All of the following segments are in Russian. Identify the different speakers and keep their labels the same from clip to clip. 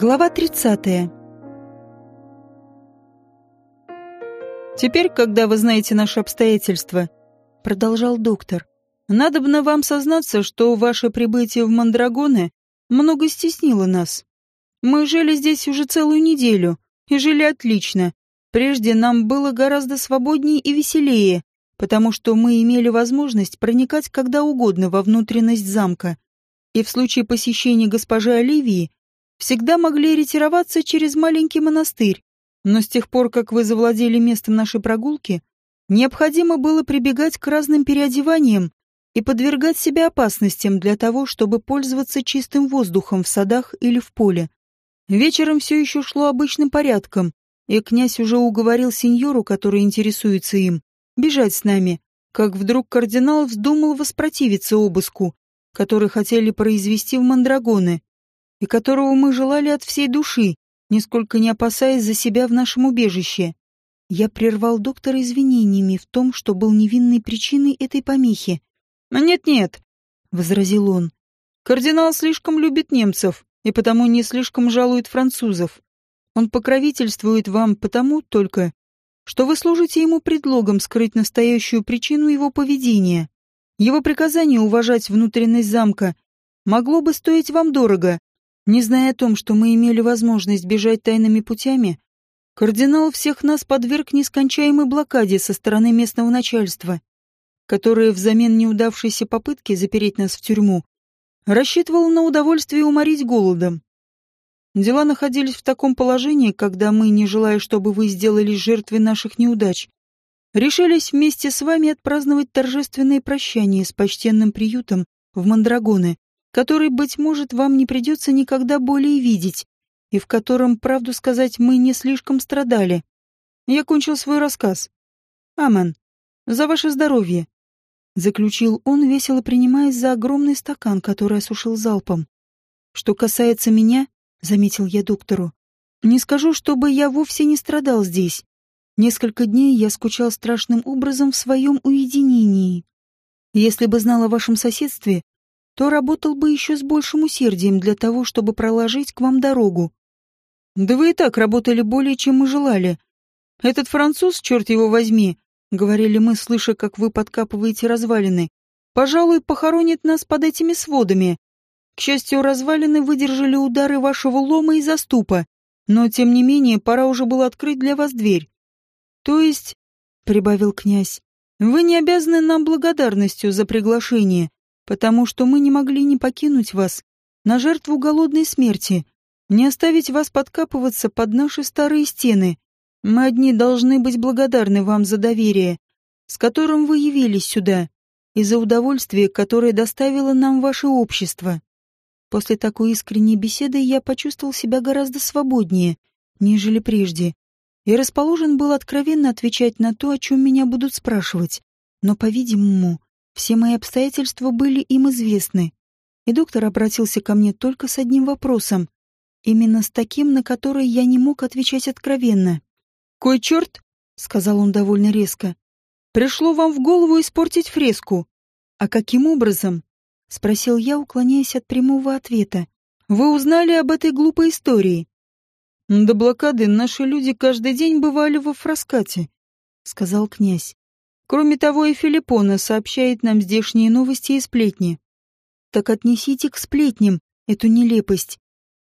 Speaker 1: Глава 30.
Speaker 2: «Теперь, когда вы знаете наши обстоятельства», — продолжал доктор, «надобно вам сознаться, что ваше прибытие в Мандрагоны много стеснило нас. Мы жили здесь уже целую неделю и жили отлично. Прежде нам было гораздо свободнее и веселее, потому что мы имели возможность проникать когда угодно во внутренность замка. И в случае посещения госпожи Оливии всегда могли ретироваться через маленький монастырь, но с тех пор, как вы завладели местом нашей прогулки, необходимо было прибегать к разным переодеваниям и подвергать себя опасностям для того, чтобы пользоваться чистым воздухом в садах или в поле. Вечером все еще шло обычным порядком, и князь уже уговорил сеньору, который интересуется им, бежать с нами, как вдруг кардинал вздумал воспротивиться обыску, который хотели произвести в Мандрагоны и которого мы желали от всей души, нисколько не опасаясь за себя в нашем убежище. Я прервал доктора извинениями в том, что был невинной причиной этой помехи.
Speaker 1: «Нет-нет», — возразил он, — «кардинал слишком любит немцев и потому не слишком жалует французов. Он покровительствует вам потому только, что вы служите ему предлогом скрыть настоящую причину его поведения. Его приказание уважать внутренность замка могло бы стоить вам дорого, не зная о том, что мы имели возможность бежать тайными путями, кардинал всех нас подверг нескончаемой блокаде со стороны местного начальства, которое взамен неудавшейся попытки запереть нас в тюрьму рассчитывало на удовольствие уморить голодом. Дела находились в таком положении, когда мы, не желая, чтобы вы сделались жертвой наших неудач, решились вместе с вами отпраздновать торжественное прощание с почтенным приютом в Мандрагоне, который, быть может, вам не придется никогда более видеть, и в котором, правду сказать, мы не слишком страдали. Я кончил свой рассказ. Амен. За ваше здоровье. Заключил он, весело принимаясь за огромный стакан, который осушил залпом. Что касается меня, заметил я доктору, не скажу, чтобы я вовсе не страдал здесь. Несколько дней я скучал страшным образом в своем уединении. Если бы знал о вашем соседстве, то работал бы еще с большим усердием для того, чтобы проложить к вам дорогу. Да вы и так работали более, чем мы желали. Этот француз, черт его возьми, — говорили мы, слыша, как вы подкапываете развалины, — пожалуй, похоронит нас под этими сводами. К счастью, развалины выдержали удары вашего лома и заступа, но, тем не менее, пора уже было открыть для вас дверь. То есть, — прибавил князь, — вы не обязаны нам благодарностью за приглашение, потому что мы не могли не покинуть вас на жертву голодной смерти, не оставить вас подкапываться под наши старые стены. Мы одни должны быть благодарны вам за доверие, с которым вы явились сюда, и за удовольствие, которое доставило нам ваше общество. После такой искренней беседы я почувствовал себя гораздо свободнее, нежели прежде, и расположен был откровенно отвечать на то, о чем меня будут спрашивать. Но, по-видимому, все мои обстоятельства были им известны, и доктор обратился ко мне только с одним вопросом, именно с таким, на который я не мог отвечать откровенно. «Кой черт?» — сказал он довольно резко. «Пришло вам в голову испортить фреску. А каким образом?» — спросил я, уклоняясь от прямого ответа. «Вы узнали об этой глупой истории?» «До блокады наши люди каждый день бывали во Фраскате», — сказал князь. Кроме того, и Филиппона сообщает нам здешние новости и сплетни. Так отнесите к сплетням эту нелепость.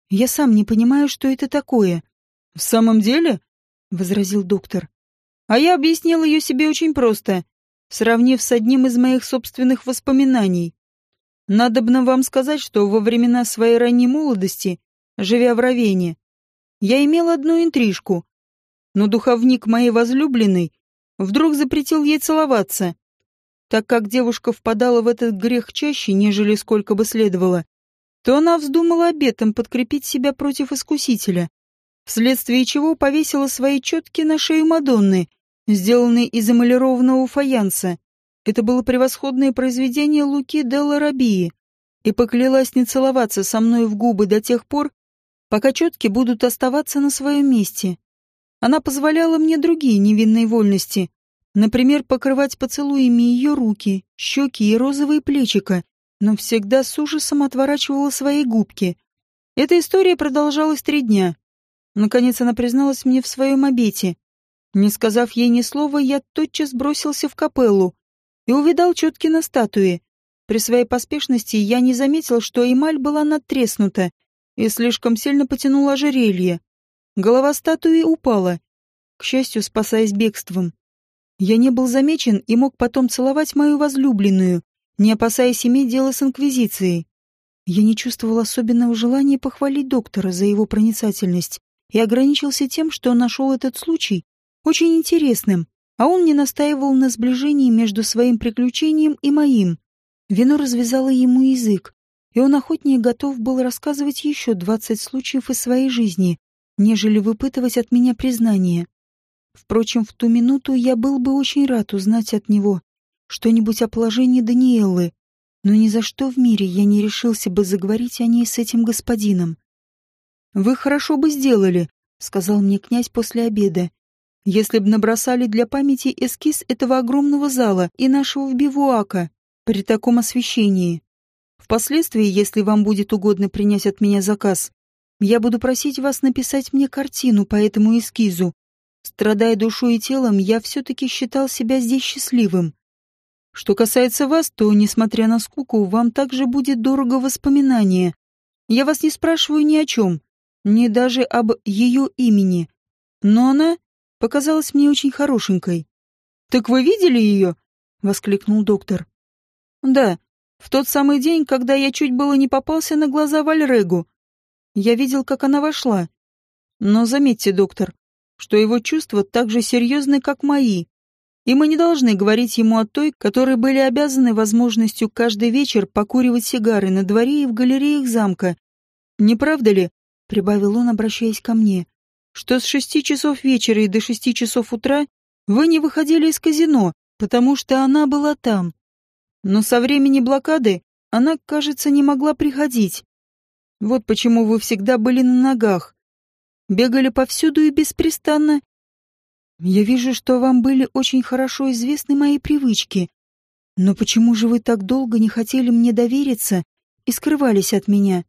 Speaker 1: Я сам не понимаю, что это такое. В самом деле? возразил доктор. А я объяснил ее себе очень просто, сравнив с одним из моих собственных воспоминаний. Надобно вам сказать, что во времена своей ранней молодости, живя в Равене, я имел одну интрижку, но духовник моей возлюбленной вдруг запретил ей целоваться. Так как девушка впадала в этот грех чаще, нежели сколько бы следовало, то она вздумала обетом подкрепить себя против искусителя, вследствие чего повесила свои четки на шею Мадонны, сделанные из эмалированного фаянса. Это было превосходное произведение Луки Делла Рабии, и поклялась не целоваться со мной в губы до тех пор, пока четки будут оставаться на своем месте. Она позволяла мне другие невинные вольности, например, покрывать поцелуями ее руки, щеки и розовые плечика, но всегда с ужасом отворачивала свои губки. Эта история продолжалась три дня. Наконец она призналась мне в своем обете. Не сказав ей ни слова, я тотчас бросился в капеллу и увидал четки на статуе. При своей поспешности я не заметил, что эмаль была надтреснута и слишком сильно потянула ожерелье. Голова статуи упала, к счастью, спасаясь бегством. Я не был замечен и мог потом целовать мою возлюбленную, не опасаясь иметь дело с Инквизицией. Я не чувствовал особенного желания похвалить доктора за его проницательность и ограничился тем, что нашел этот случай очень интересным, а он не настаивал на сближении между своим приключением и моим. Вино развязало ему язык, и он охотнее готов был рассказывать еще двадцать случаев из своей жизни, нежели выпытывать от меня признание. Впрочем, в ту минуту я был бы очень рад узнать от него что-нибудь о положении Даниэллы, но ни за что в мире я не решился бы заговорить о ней с этим господином. «Вы хорошо бы сделали», — сказал мне князь после обеда, «если б набросали для памяти эскиз этого огромного зала и нашего бивуака при таком освещении. Впоследствии, если вам будет угодно принять от меня заказ, я буду просить вас написать мне картину по этому эскизу. Страдая душой и телом, я все-таки считал себя здесь счастливым. Что касается вас, то, несмотря на скуку, вам также будет дорого воспоминание. Я вас не спрашиваю ни о чем, ни даже об ее имени. Но она показалась мне очень хорошенькой. «Так вы видели ее?» — воскликнул доктор. «Да, в тот самый день, когда я чуть было не попался на глаза Вальрегу. Я видел, как она вошла. Но заметьте, доктор, что его чувства так же серьезны, как мои. И мы не должны говорить ему о той, которые были обязаны возможностью каждый вечер покуривать сигары на дворе и в галереях замка. Не правда ли, — прибавил он, обращаясь ко мне, — что с шести часов вечера и до шести часов утра вы не выходили из казино, потому что она была там. Но со времени блокады она, кажется, не могла приходить. Вот почему вы всегда были на ногах. Бегали повсюду и беспрестанно. Я вижу, что вам были очень хорошо известны мои привычки. Но почему же вы так долго не хотели мне довериться и скрывались от меня?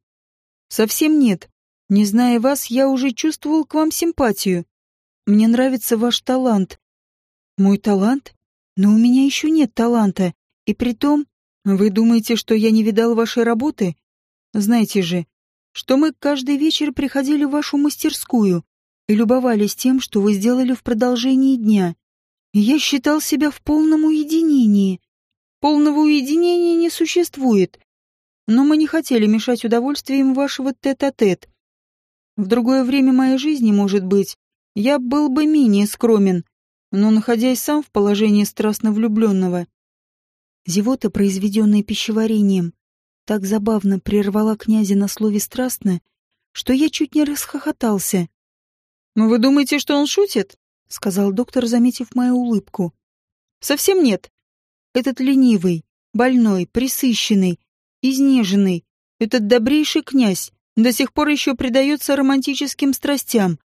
Speaker 1: Совсем нет. Не зная вас, я уже чувствовал к вам симпатию. Мне нравится ваш талант. Мой талант? Но у меня еще нет таланта. И притом, вы думаете, что я не видал вашей работы? Знаете же, что мы каждый вечер приходили в вашу мастерскую и любовались тем, что вы сделали в продолжении дня. Я считал себя в полном уединении. Полного уединения не существует. Но мы не хотели мешать удовольствиям вашего тет-а-тет. -тет. В другое время моей жизни, может быть, я был бы менее скромен, но, находясь сам в положении страстно влюбленного, Зевота, произведенная пищеварением, так забавно прервала князя на слове «страстно», что я чуть не расхохотался. «Ну вы думаете, что он шутит?» — сказал доктор, заметив мою улыбку. «Совсем нет. Этот ленивый, больной, присыщенный, изнеженный, этот добрейший князь до сих пор еще предается романтическим страстям,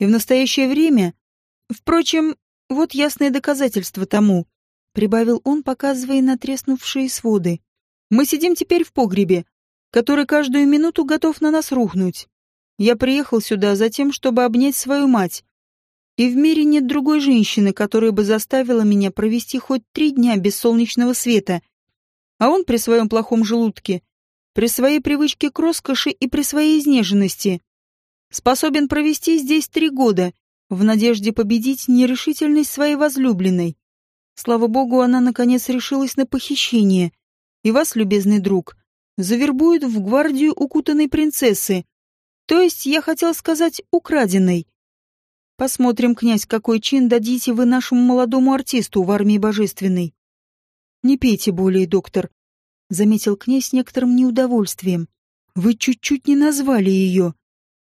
Speaker 1: и в настоящее время... Впрочем, вот ясное доказательство тому прибавил он, показывая на своды. Мы сидим теперь в погребе, который каждую минуту готов на нас рухнуть. Я приехал сюда за тем, чтобы обнять свою мать. И в мире нет другой женщины, которая бы заставила меня провести хоть три дня без солнечного света. А он при своем плохом желудке, при своей привычке к роскоши и при своей изнеженности, способен провести здесь три года, в надежде победить нерешительность своей возлюбленной. Слава богу, она наконец решилась на похищение. И вас, любезный друг, завербуют в гвардию укутанной принцессы. То есть, я хотел сказать, украденной. Посмотрим, князь, какой чин дадите вы нашему молодому артисту в армии божественной. Не пейте более, доктор, — заметил князь с некоторым неудовольствием. Вы чуть-чуть не назвали ее.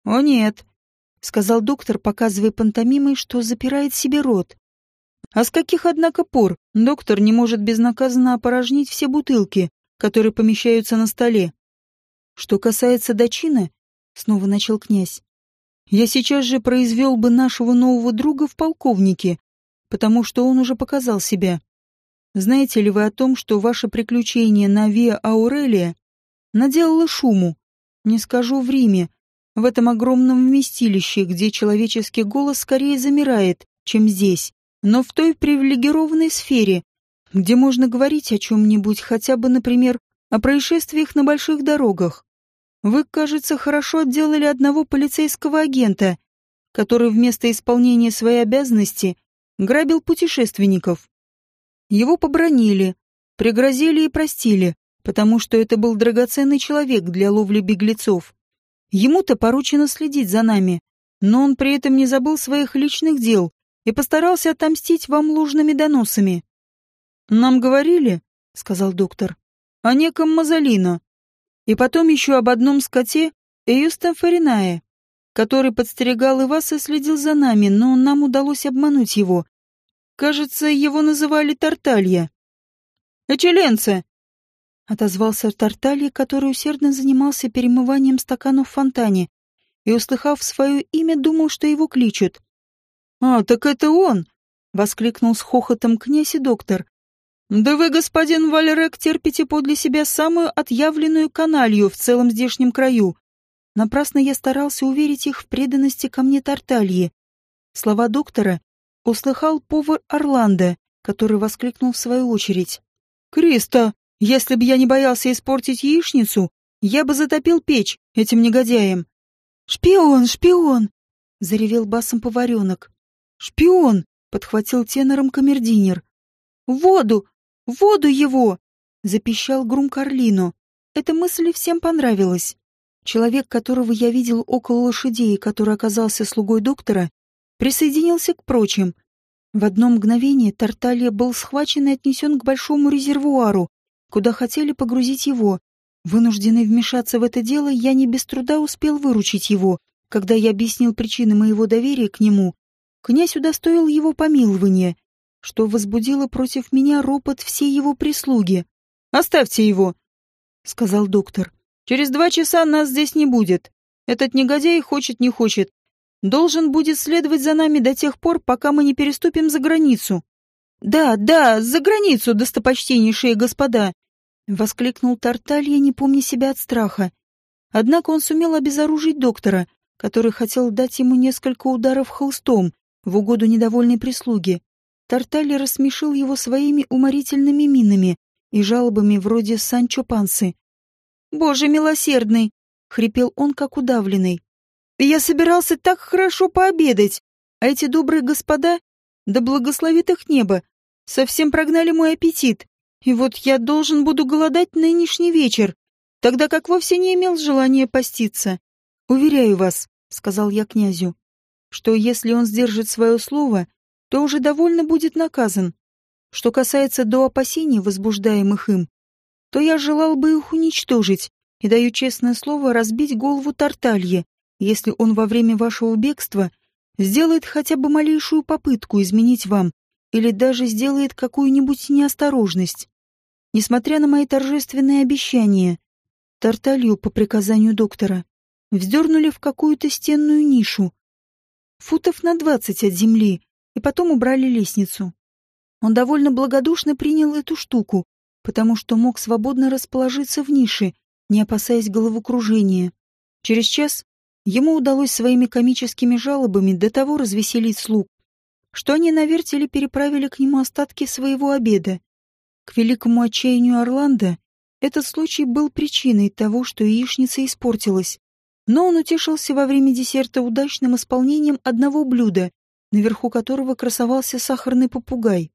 Speaker 1: О нет, — сказал доктор, показывая пантомимой, что запирает себе рот. А с каких, однако, пор доктор не может безнаказанно опорожнить все бутылки, которые помещаются на столе? Что касается дочины, снова начал князь, я сейчас же произвел бы нашего нового друга в полковнике, потому что он уже показал себя. Знаете ли вы о том, что ваше приключение на Виа Аурелия наделало шуму, не скажу в Риме, в этом огромном вместилище, где человеческий голос скорее замирает, чем здесь, но в той привилегированной сфере, где можно говорить о чем-нибудь, хотя бы, например, о происшествиях на больших дорогах. Вы, кажется, хорошо отделали одного полицейского агента, который вместо исполнения своей обязанности грабил путешественников. Его побронили, пригрозили и простили, потому что это был драгоценный человек для ловли беглецов. Ему-то поручено следить за нами, но он при этом не забыл своих личных дел и постарался отомстить вам ложными доносами. «Нам говорили», — сказал доктор, — «о неком Мазолино, и потом еще об одном скоте Эюстом Фаринае, который подстерегал и вас и следил за нами, но нам удалось обмануть его. Кажется, его называли Тарталья». «Эчеленце!» — отозвался Тарталья, который усердно занимался перемыванием стаканов в фонтане, и, услыхав свое имя, думал, что его кличут. «А, так это он!» — воскликнул с хохотом князь и доктор. «Да вы, господин Валерек, терпите подле себя самую отъявленную каналью в целом здешнем краю». Напрасно я старался уверить их в преданности ко мне Тартальи. Слова доктора услыхал повар Орландо, который воскликнул в свою очередь. «Криста, если бы я не боялся испортить яичницу, я бы затопил печь этим негодяем». «Шпион, шпион!» — заревел басом поваренок. «Шпион!» — подхватил тенором камердинер. «Воду! воду его!» — запищал Грум Карлино. Эта мысль всем понравилась. Человек, которого я видел около лошадей, который оказался слугой доктора, присоединился к прочим. В одно мгновение Тарталья был схвачен и отнесен к большому резервуару, куда хотели погрузить его. Вынужденный вмешаться в это дело, я не без труда успел выручить его. Когда я объяснил причины моего доверия к нему, князь удостоил его помилования — что возбудило против меня ропот всей его прислуги. «Оставьте его», — сказал доктор. «Через два часа нас здесь не будет. Этот негодяй хочет не хочет. Должен будет следовать за нами до тех пор, пока мы не переступим за границу». «Да, да, за границу, достопочтеннейшие господа!» — воскликнул Тарталья, не помня себя от страха. Однако он сумел обезоружить доктора, который хотел дать ему несколько ударов холстом в угоду недовольной прислуги. Тартали рассмешил его своими уморительными минами и жалобами вроде Санчо Пансы. «Боже милосердный!» — хрипел он, как удавленный. «Я собирался так хорошо пообедать, а эти добрые господа, да благословит их небо, совсем прогнали мой аппетит, и вот я должен буду голодать нынешний вечер, тогда как вовсе не имел желания поститься. Уверяю вас, — сказал я князю, — что если он сдержит свое слово, то уже довольно будет наказан. Что касается до опасений, возбуждаемых им, то я желал бы их уничтожить и даю честное слово разбить голову Тарталье, если он во время вашего бегства сделает хотя бы малейшую попытку изменить вам или даже сделает какую-нибудь неосторожность. Несмотря на мои торжественные обещания, Тарталью по приказанию доктора вздернули в какую-то стенную нишу, футов на двадцать от земли, и потом убрали лестницу. Он довольно благодушно принял эту штуку, потому что мог свободно расположиться в нише, не опасаясь головокружения. Через час ему удалось своими комическими жалобами до того развеселить слуг, что они на вертеле переправили к нему остатки своего обеда. К великому отчаянию Орландо этот случай был причиной того, что яичница испортилась, но он утешился во время десерта удачным исполнением одного блюда, наверху которого красовался сахарный попугай.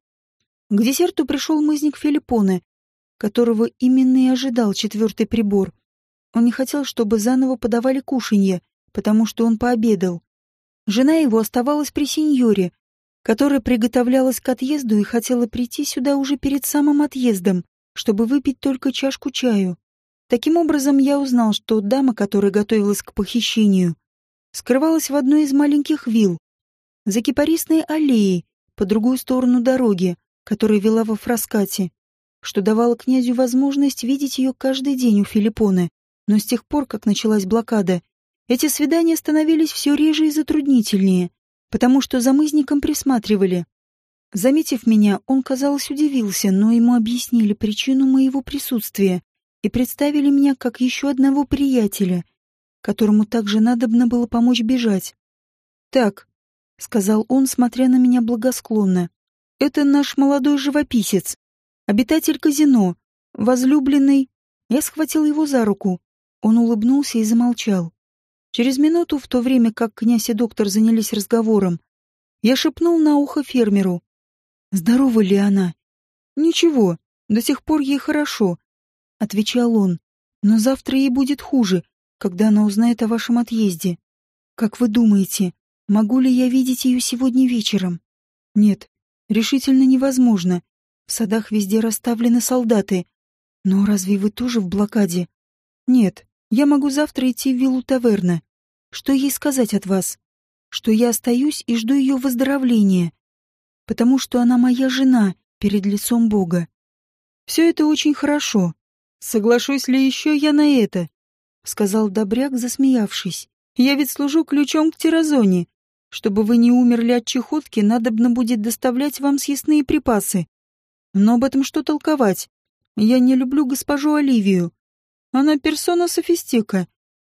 Speaker 1: К десерту пришел мызник Филиппоне, которого именно и ожидал четвертый прибор. Он не хотел, чтобы заново подавали кушанье, потому что он пообедал. Жена его оставалась при сеньоре, которая приготовлялась к отъезду и хотела прийти сюда уже перед самым отъездом, чтобы выпить только чашку чаю. Таким образом, я узнал, что дама, которая готовилась к похищению, скрывалась в одной из маленьких вилл, за кипарисной аллеей, по другую сторону дороги, которая вела во Фраскате, что давало князю возможность видеть ее каждый день у Филиппоны. Но с тех пор, как началась блокада, эти свидания становились все реже и затруднительнее, потому что за мызником присматривали. Заметив меня, он, казалось, удивился, но ему объяснили причину моего присутствия и представили меня как еще одного приятеля. которому также надобно было помочь бежать. «Так», — сказал он, смотря на меня благосклонно, — «это наш молодой живописец, обитатель казино, возлюбленный». Я схватил его за руку. Он улыбнулся и замолчал. Через минуту, в то время как князь и доктор занялись разговором, я шепнул на ухо фермеру. «Здорова ли она?» «Ничего, до сих пор ей хорошо», — отвечал он. «Но завтра ей будет хуже, когда она узнает о вашем отъезде. Как вы думаете, могу ли я видеть ее сегодня вечером? Нет, решительно невозможно. В садах везде расставлены солдаты. Но разве вы тоже в блокаде? Нет, я могу завтра идти в виллу таверна. Что ей сказать от вас? Что я остаюсь и жду ее выздоровления. Потому что она моя жена перед лицом Бога. Все это очень хорошо. Соглашусь ли еще я на это? — сказал Добряк, засмеявшись. «Я ведь служу ключом к Тирозоне. Чтобы вы не умерли от чехотки, надобно будет доставлять вам съестные припасы. Но об этом что толковать? Я не люблю госпожу Оливию. Она персона софистика.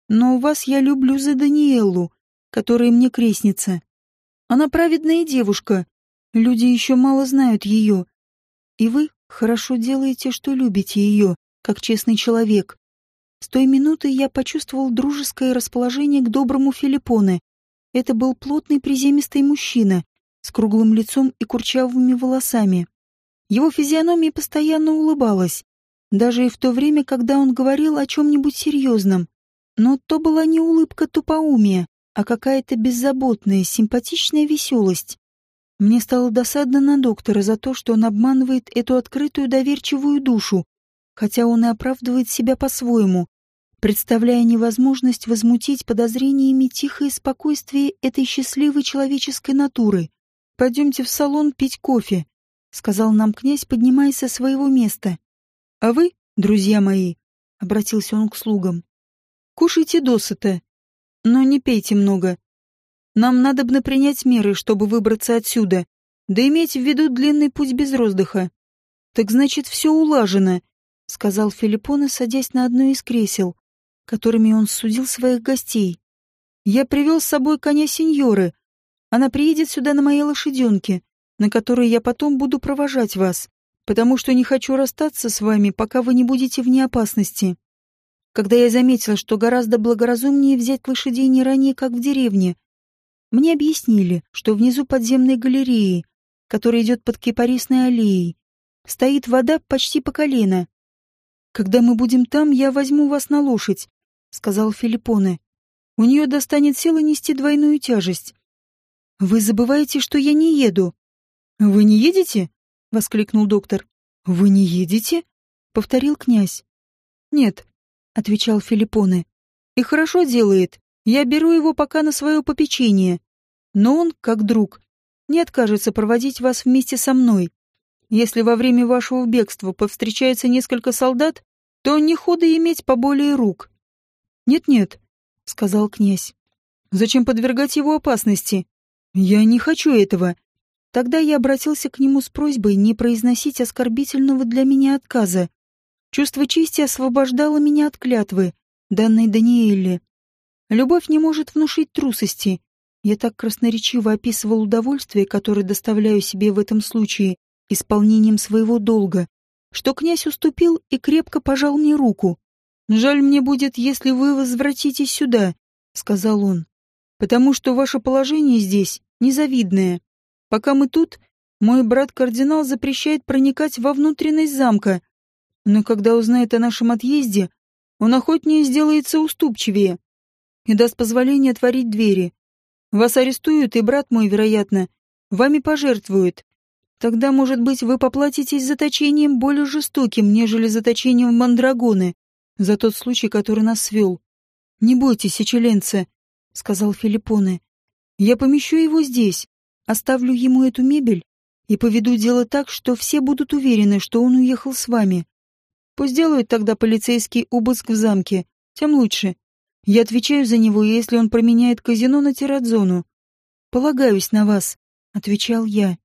Speaker 1: Но вас я люблю за Даниэлу, которая мне крестница. Она праведная девушка. Люди еще мало знают ее. И вы хорошо делаете, что любите ее, как честный человек. С той минуты я почувствовал дружеское расположение к доброму Филиппоне. Это был плотный приземистый мужчина с круглым лицом и курчавыми волосами. Его физиономия постоянно улыбалась, даже и в то время, когда он говорил о чем-нибудь серьезном. Но то была не улыбка тупоумия, а какая-то беззаботная, симпатичная веселость. Мне стало досадно на доктора за то, что он обманывает эту открытую доверчивую душу, хотя он и оправдывает себя по-своему, представляя невозможность возмутить подозрениями тихое спокойствие этой счастливой человеческой натуры. «Пойдемте в салон пить кофе», — сказал нам князь, поднимаясь со своего места. «А вы, друзья мои», — обратился он к слугам, — «кушайте досыта, но не пейте много. Нам надобно принять меры, чтобы выбраться отсюда, да иметь в виду длинный путь без роздыха. Так значит, все улажено, — сказал Филиппона, садясь на одно из кресел, которыми он судил своих гостей. «Я привел с собой коня сеньоры. Она приедет сюда на моей лошаденке, на которой я потом буду провожать вас, потому что не хочу расстаться с вами, пока вы не будете вне опасности». Когда я заметил, что гораздо благоразумнее взять лошадей не ранее, как в деревне, мне объяснили, что внизу подземной галереи, которая идет под кипарисной аллеей, стоит вода почти по колено, «Когда мы будем там, я возьму вас на лошадь», — сказал Филиппоне. «У нее достанет силы нести двойную тяжесть». «Вы забываете, что я не еду». «Вы не едете?» — воскликнул доктор. «Вы не едете?» — повторил князь. «Нет», — отвечал Филиппоне. «И хорошо делает. Я беру его пока на свое попечение. Но он, как друг, не откажется проводить вас вместе со мной. Если во время вашего бегства повстречается несколько солдат, то не худо иметь поболее рук. Нет-нет, сказал князь. Зачем подвергать его опасности? Я не хочу этого. Тогда я обратился к нему с просьбой не произносить оскорбительного для меня отказа. Чувство чести освобождало меня от клятвы, данной Даниэле. Любовь не может внушить трусости. Я так красноречиво описывал удовольствие, которое доставляю себе в этом случае, исполнением своего долга, что князь уступил и крепко пожал мне руку. «Жаль мне будет, если вы возвратитесь сюда», — сказал он, «потому что ваше положение здесь незавидное. Пока мы тут, мой брат-кардинал запрещает проникать во внутренность замка, но когда узнает о нашем отъезде, он охотнее сделается уступчивее и даст позволение отворить двери. Вас арестуют, и брат мой, вероятно, вами пожертвует. Тогда, может быть, вы поплатитесь заточением более жестоким, нежели заточением в Мандрагоны, за тот случай, который нас свел. Не бойтесь, сечеленца, — сказал Филиппоне. Я помещу его здесь, оставлю ему эту мебель и поведу дело так, что все будут уверены, что он уехал с вами. Пусть делают тогда полицейский обыск в замке, тем лучше. Я отвечаю за него, если он променяет казино на тирадзону. Полагаюсь на вас, — отвечал я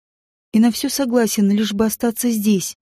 Speaker 1: и на все согласен, лишь бы остаться здесь.